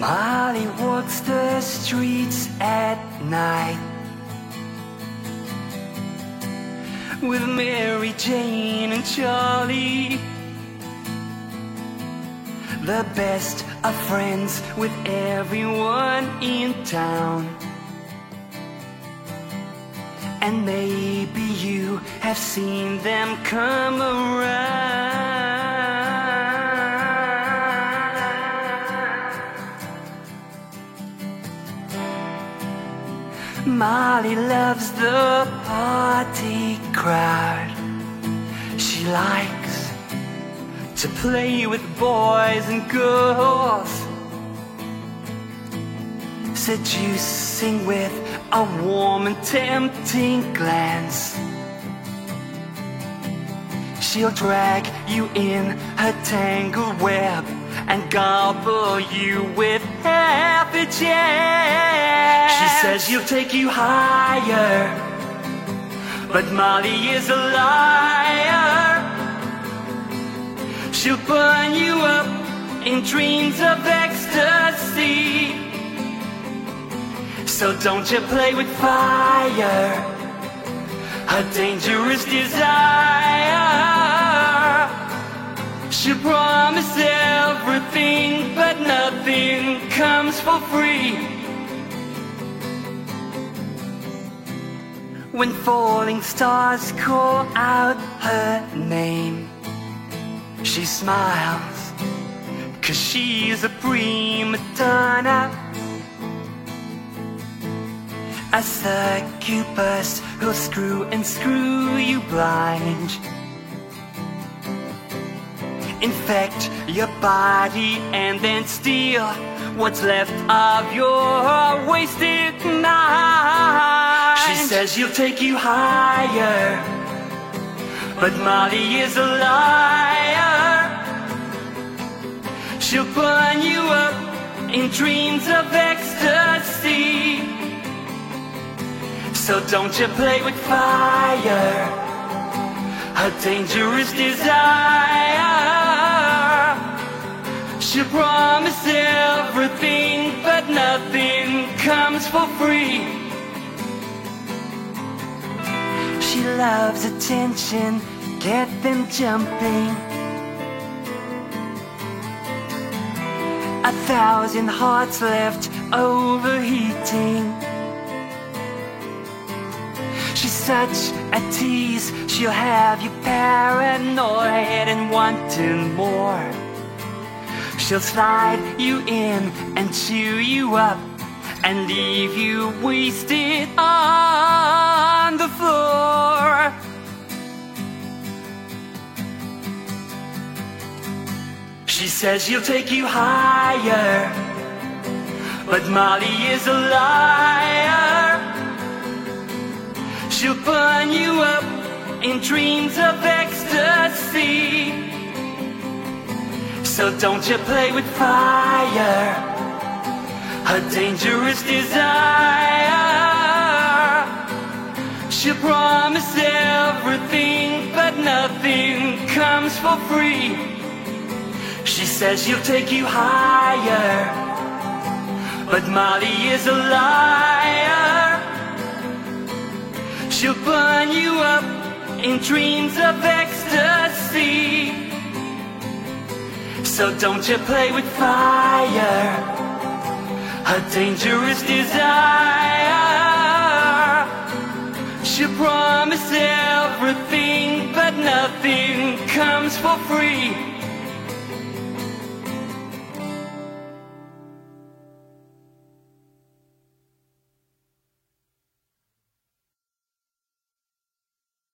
Molly walks the streets at night with Mary Jane and Charlie. The best of friends with everyone in town. And maybe you have seen them come around. Molly loves the party crowd. She likes to play with boys and girls, seducing with a warm and tempting glance. She'll drag you in her tangled web and gobble you with a chance. She says she'll take you higher, but Molly is a liar. She'll burn you up in dreams of ecstasy. So don't you play with fire, a dangerous desire. She'll promise everything, for free. When falling stars call out her name, she smiles, cause she's a prima donna. A succubus who'll screw and screw you blind. Infect your body and then steal what's left of your wasted mind. She says she'll take you higher, but Molly is a liar. She'll burn you up in dreams of ecstasy. So don't you play with fire, a dangerous desire. She'll promise everything, but nothing comes for free. She loves attention, get them jumping. A thousand hearts left overheating. She's such a tease, she'll have you paranoid and wanting more. She'll slide you in and chew you up and leave you wasted on the floor. She says she'll take you higher, but Molly is a liar. She'll burn you up in dreams of ecstasy. So don't you play with fire, a dangerous desire. She'll promise everything, but nothing comes for free. She says she'll take you higher, but Molly is a liar. She'll burn you up in dreams of ecstasy. So don't you play with fire, a dangerous desire. She'll promise everything, but nothing comes for free.